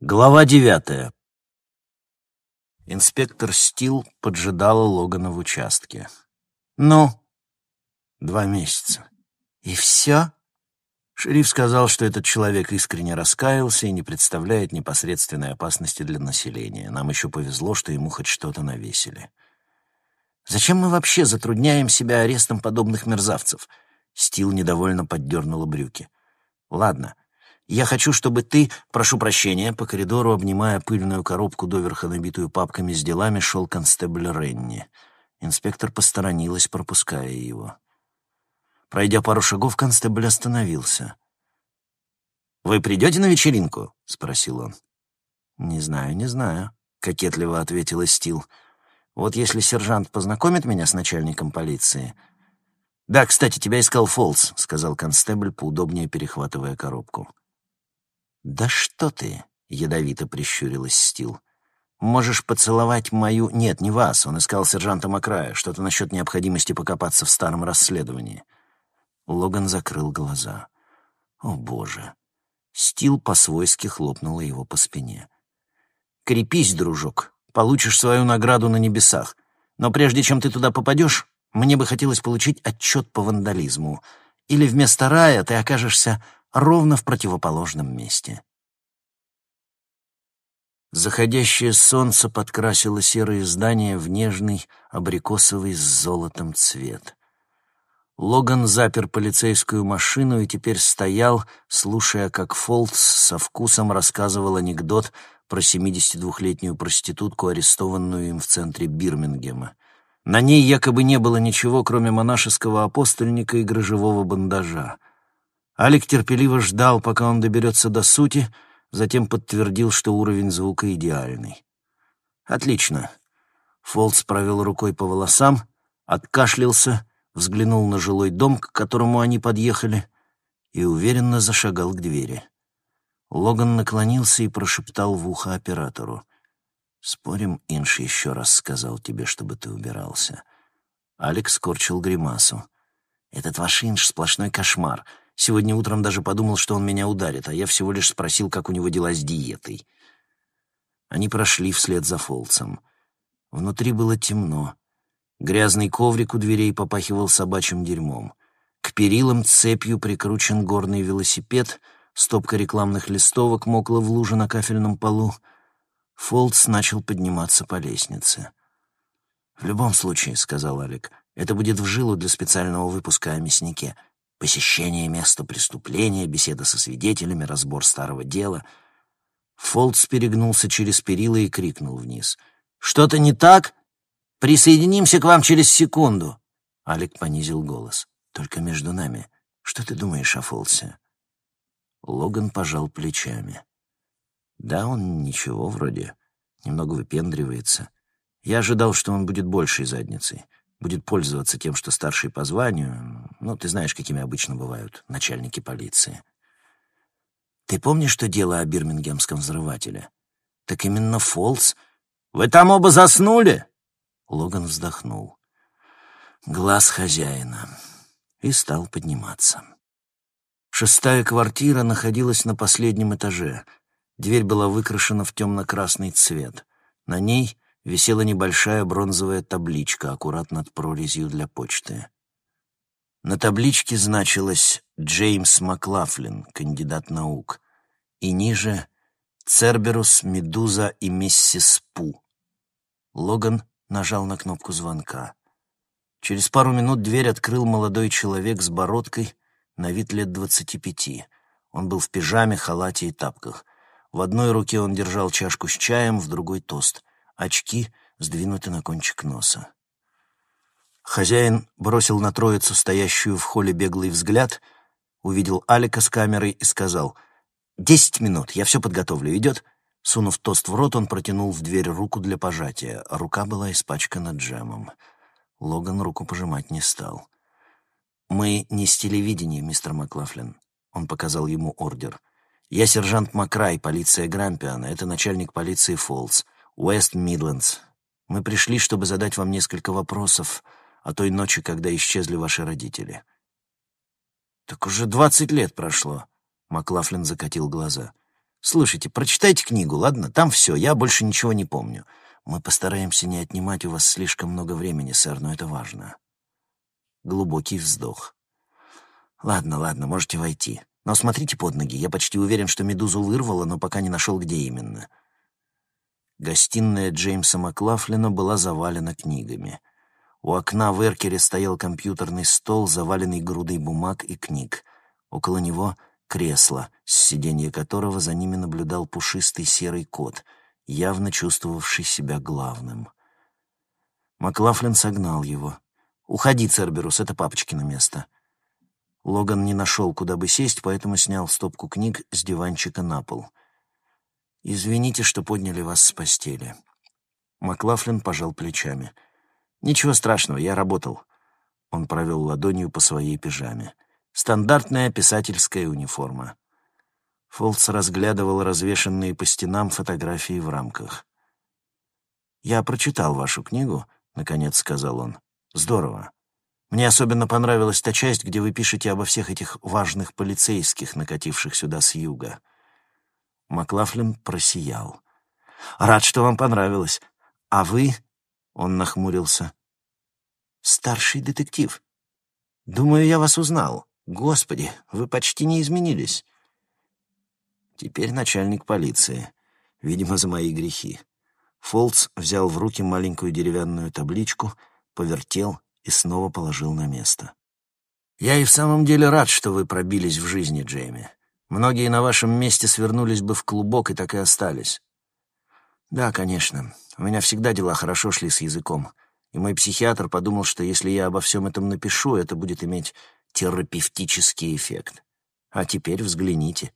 Глава девятая. Инспектор Стил поджидала Логана в участке. «Ну?» «Два месяца». «И все?» Шериф сказал, что этот человек искренне раскаялся и не представляет непосредственной опасности для населения. Нам еще повезло, что ему хоть что-то навесили. «Зачем мы вообще затрудняем себя арестом подобных мерзавцев?» Стил недовольно поддернула брюки. «Ладно, я хочу, чтобы ты, прошу прощения, по коридору, обнимая пыльную коробку, доверха набитую папками с делами, шел констебль Ренни. Инспектор посторонилась, пропуская его. Пройдя пару шагов, констебль остановился. «Вы придете на вечеринку?» — спросил он. «Не знаю, не знаю», — кокетливо ответила Стил. «Вот если сержант познакомит меня с начальником полиции...» «Да, кстати, тебя искал Фолс», — сказал констебль, поудобнее перехватывая коробку. «Да что ты!» — ядовито прищурилась Стил. «Можешь поцеловать мою...» «Нет, не вас. Он искал сержанта Макрая. Что-то насчет необходимости покопаться в старом расследовании». Логан закрыл глаза. «О, боже!» Стил по-свойски хлопнула его по спине. «Крепись, дружок. Получишь свою награду на небесах. Но прежде чем ты туда попадешь, мне бы хотелось получить отчет по вандализму. Или вместо рая ты окажешься ровно в противоположном месте. Заходящее солнце подкрасило серые здания в нежный абрикосовый с золотом цвет. Логан запер полицейскую машину и теперь стоял, слушая, как Фолтс со вкусом рассказывал анекдот про 72-летнюю проститутку, арестованную им в центре Бирмингема. На ней якобы не было ничего, кроме монашеского апостольника и грыжевого бандажа. Алик терпеливо ждал, пока он доберется до сути, затем подтвердил, что уровень звука идеальный. «Отлично». Фолтс провел рукой по волосам, откашлялся, взглянул на жилой дом, к которому они подъехали, и уверенно зашагал к двери. Логан наклонился и прошептал в ухо оператору. «Спорим, Инш еще раз сказал тебе, чтобы ты убирался». Алекс скорчил гримасу. «Этот ваш Инш — сплошной кошмар. Сегодня утром даже подумал, что он меня ударит, а я всего лишь спросил, как у него дела с диетой. Они прошли вслед за Фолцем. Внутри было темно. Грязный коврик у дверей попахивал собачьим дерьмом. К перилам цепью прикручен горный велосипед, стопка рекламных листовок мокла в луже на кафельном полу. Фолц начал подниматься по лестнице. «В любом случае», — сказал Алик, — «это будет в жилу для специального выпуска о мяснике». Посещение места преступления, беседа со свидетелями, разбор старого дела. Фолтс перегнулся через перила и крикнул вниз. «Что-то не так? Присоединимся к вам через секунду!» Алик понизил голос. «Только между нами. Что ты думаешь о Фолтсе?» Логан пожал плечами. «Да, он ничего вроде. Немного выпендривается. Я ожидал, что он будет большей задницей будет пользоваться тем, что старший по званию, ну, ты знаешь, какими обычно бывают начальники полиции. Ты помнишь что дело о бирмингемском взрывателе? Так именно Фолс... «Вы там оба заснули?» Логан вздохнул. Глаз хозяина. И стал подниматься. Шестая квартира находилась на последнем этаже. Дверь была выкрашена в темно-красный цвет. На ней висела небольшая бронзовая табличка, аккуратно над прорезью для почты. На табличке значилось «Джеймс Маклафлин, кандидат наук», и ниже «Церберус, Медуза и Миссис Пу». Логан нажал на кнопку звонка. Через пару минут дверь открыл молодой человек с бородкой, на вид лет двадцати пяти. Он был в пижаме, халате и тапках. В одной руке он держал чашку с чаем, в другой — тост очки сдвинуты на кончик носа. Хозяин бросил на троицу, стоящую в холле, беглый взгляд, увидел Алика с камерой и сказал «Десять минут, я все подготовлю, идет?» Сунув тост в рот, он протянул в дверь руку для пожатия, рука была испачкана джемом. Логан руку пожимать не стал. «Мы не с телевидения, мистер Маклафлин», — он показал ему ордер. «Я сержант Макрай, полиция Грампиана, это начальник полиции Фолс. Уэст Мидлендс. Мы пришли, чтобы задать вам несколько вопросов о той ночи, когда исчезли ваши родители». «Так уже двадцать лет прошло», — Маклафлин закатил глаза. Слушайте, прочитайте книгу, ладно? Там все, я больше ничего не помню. Мы постараемся не отнимать у вас слишком много времени, сэр, но это важно. Глубокий вздох. Ладно, ладно, можете войти. Но смотрите под ноги. Я почти уверен, что медузу вырвало, но пока не нашел, где именно. Гостиная Джеймса Маклафлина была завалена книгами. У окна в Эркере стоял компьютерный стол, заваленный грудой бумаг и книг. Около него — кресло, с сиденья которого за ними наблюдал пушистый серый кот, явно чувствовавший себя главным. Маклафлин согнал его. «Уходи, Церберус, это папочкино место». Логан не нашел, куда бы сесть, поэтому снял стопку книг с диванчика на пол. «Извините, что подняли вас с постели». Маклафлин пожал плечами — «Ничего страшного, я работал». Он провел ладонью по своей пижаме. «Стандартная писательская униформа». Фолтс разглядывал развешанные по стенам фотографии в рамках. «Я прочитал вашу книгу», — наконец сказал он. «Здорово. Мне особенно понравилась та часть, где вы пишете обо всех этих важных полицейских, накативших сюда с юга». Маклафлин просиял. «Рад, что вам понравилось. А вы он нахмурился. «Старший детектив. Думаю, я вас узнал. Господи, вы почти не изменились». Теперь начальник полиции. Видимо, за мои грехи. Фолтс взял в руки маленькую деревянную табличку, повертел и снова положил на место. «Я и в самом деле рад, что вы пробились в жизни, Джейми. Многие на вашем месте свернулись бы в клубок и так и остались. Да, конечно. У меня всегда дела хорошо шли с языком. И мой психиатр подумал, что если я обо всем этом напишу, это будет иметь терапевтический эффект. А теперь взгляните.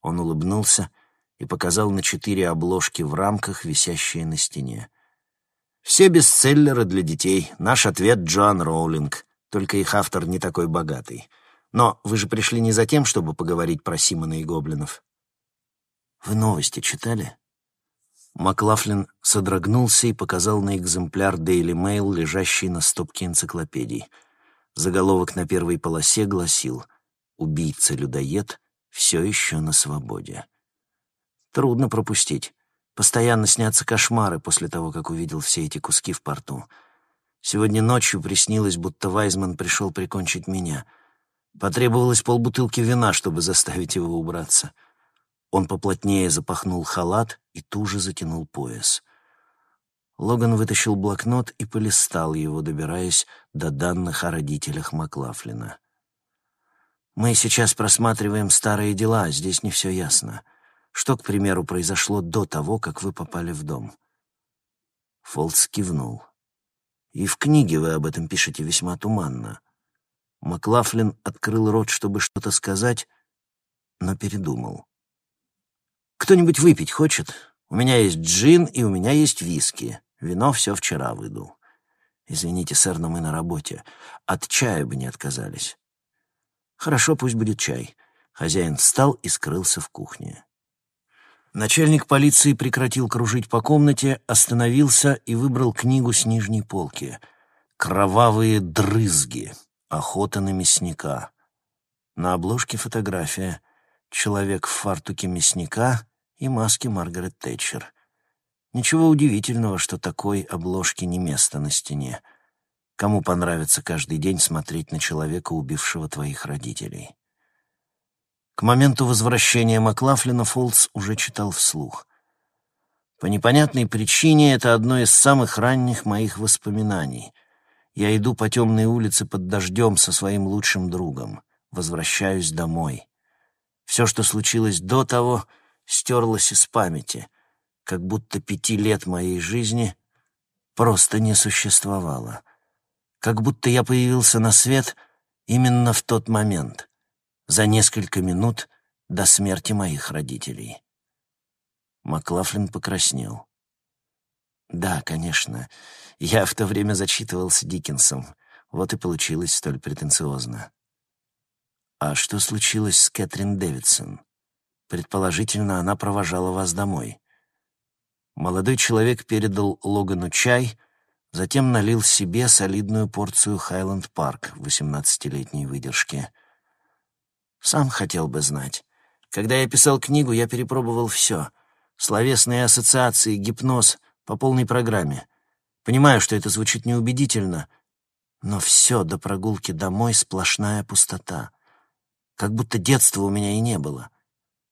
Он улыбнулся и показал на четыре обложки в рамках, висящие на стене. Все бестселлеры для детей. Наш ответ Джоан Роулинг. Только их автор не такой богатый. Но вы же пришли не за тем, чтобы поговорить про Симона и гоблинов. Вы новости читали? Маклафлин содрогнулся и показал на экземпляр Daily Mail, лежащий на стопке энциклопедий. Заголовок на первой полосе гласил «Убийца-людоед все еще на свободе». Трудно пропустить. Постоянно снятся кошмары после того, как увидел все эти куски в порту. Сегодня ночью приснилось, будто Вайзман пришел прикончить меня. Потребовалось полбутылки вина, чтобы заставить его убраться. — он поплотнее запахнул халат и туже затянул пояс. Логан вытащил блокнот и полистал его, добираясь до данных о родителях Маклафлина. «Мы сейчас просматриваем старые дела, здесь не все ясно. Что, к примеру, произошло до того, как вы попали в дом?» Фолтс кивнул. «И в книге вы об этом пишете весьма туманно». Маклафлин открыл рот, чтобы что-то сказать, но передумал. «Кто-нибудь выпить хочет? У меня есть джин и у меня есть виски. Вино все вчера выдул. Извините, сэр, но мы на работе. От чая бы не отказались». «Хорошо, пусть будет чай». Хозяин встал и скрылся в кухне. Начальник полиции прекратил кружить по комнате, остановился и выбрал книгу с нижней полки. «Кровавые дрызги. Охота на мясника». На обложке фотография. Человек в фартуке мясника и маске Маргарет Тэтчер. Ничего удивительного, что такой обложки не место на стене. Кому понравится каждый день смотреть на человека, убившего твоих родителей? К моменту возвращения Маклафлина Фолтс уже читал вслух. По непонятной причине это одно из самых ранних моих воспоминаний. Я иду по темной улице под дождем со своим лучшим другом. Возвращаюсь домой. Все, что случилось до того, стерлось из памяти, как будто пяти лет моей жизни просто не существовало. Как будто я появился на свет именно в тот момент, за несколько минут до смерти моих родителей. Маклафлин покраснел. Да, конечно, я в то время зачитывался Диккенсом, вот и получилось столь претенциозно. А что случилось с Кэтрин Дэвидсон? Предположительно, она провожала вас домой. Молодой человек передал Логану чай, затем налил себе солидную порцию Хайленд Парк в 18-летней выдержке. Сам хотел бы знать. Когда я писал книгу, я перепробовал все. Словесные ассоциации, гипноз по полной программе. Понимаю, что это звучит неубедительно, но все до прогулки домой сплошная пустота. Как будто детства у меня и не было.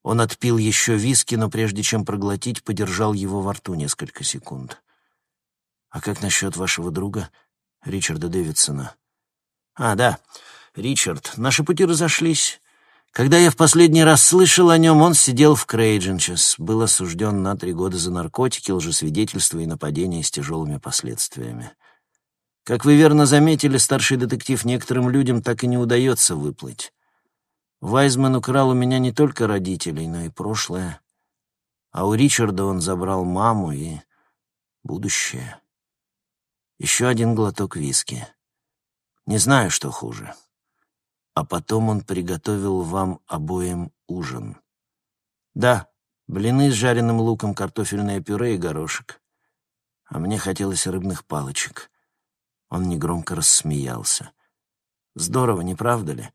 Он отпил еще виски, но прежде чем проглотить, подержал его во рту несколько секунд. «А как насчет вашего друга, Ричарда Дэвидсона?» «А, да, Ричард. Наши пути разошлись. Когда я в последний раз слышал о нем, он сидел в Крейдженчес, был осужден на три года за наркотики, лжесвидетельство и нападение с тяжелыми последствиями. Как вы верно заметили, старший детектив некоторым людям так и не удается выплыть. Вайзман украл у меня не только родителей, но и прошлое. А у Ричарда он забрал маму и будущее. Еще один глоток виски. Не знаю, что хуже а потом он приготовил вам обоим ужин. Да, блины с жареным луком, картофельное пюре и горошек. А мне хотелось рыбных палочек. Он негромко рассмеялся. Здорово, не правда ли?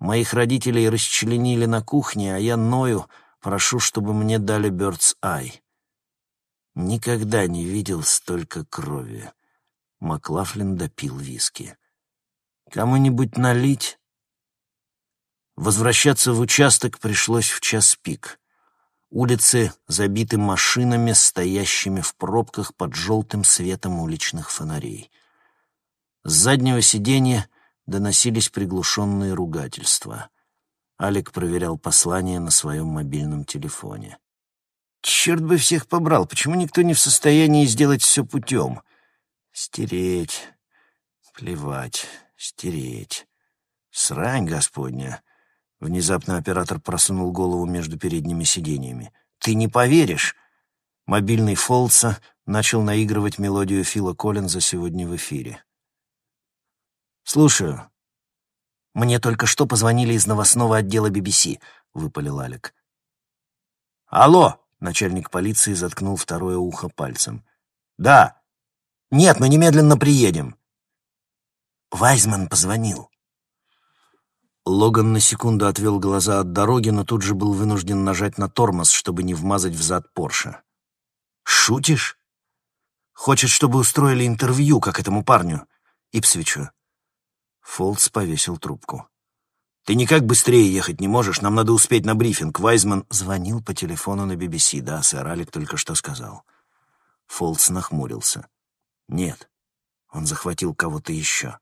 Моих родителей расчленили на кухне, а я ною, прошу, чтобы мне дали Бёрдс Ай. Никогда не видел столько крови. Маклафлин допил виски. «Кому-нибудь налить?» Возвращаться в участок пришлось в час пик. Улицы забиты машинами, стоящими в пробках под желтым светом уличных фонарей. С заднего сиденья доносились приглушенные ругательства. Алик проверял послание на своем мобильном телефоне. «Черт бы всех побрал! Почему никто не в состоянии сделать все путем? Стереть. Плевать. Стереть. Срань, Господня!» Внезапно оператор просунул голову между передними сиденьями. «Ты не поверишь!» Мобильный Фолца начал наигрывать мелодию Фила Коллинза сегодня в эфире. «Слушаю». «Мне только что позвонили из новостного отдела BBC», — выпалил Алек. «Алло!» — начальник полиции заткнул второе ухо пальцем. «Да!» «Нет, мы немедленно приедем!» Вайзман позвонил. Логан на секунду отвел глаза от дороги, но тут же был вынужден нажать на тормоз, чтобы не вмазать в зад Порше. «Шутишь? Хочет, чтобы устроили интервью, как этому парню, Ипсвичу?» Фолдс повесил трубку. «Ты никак быстрее ехать не можешь, нам надо успеть на брифинг. Вайзман звонил по телефону на BBC, да, сэр Алик только что сказал». Фолдс нахмурился. «Нет, он захватил кого-то еще».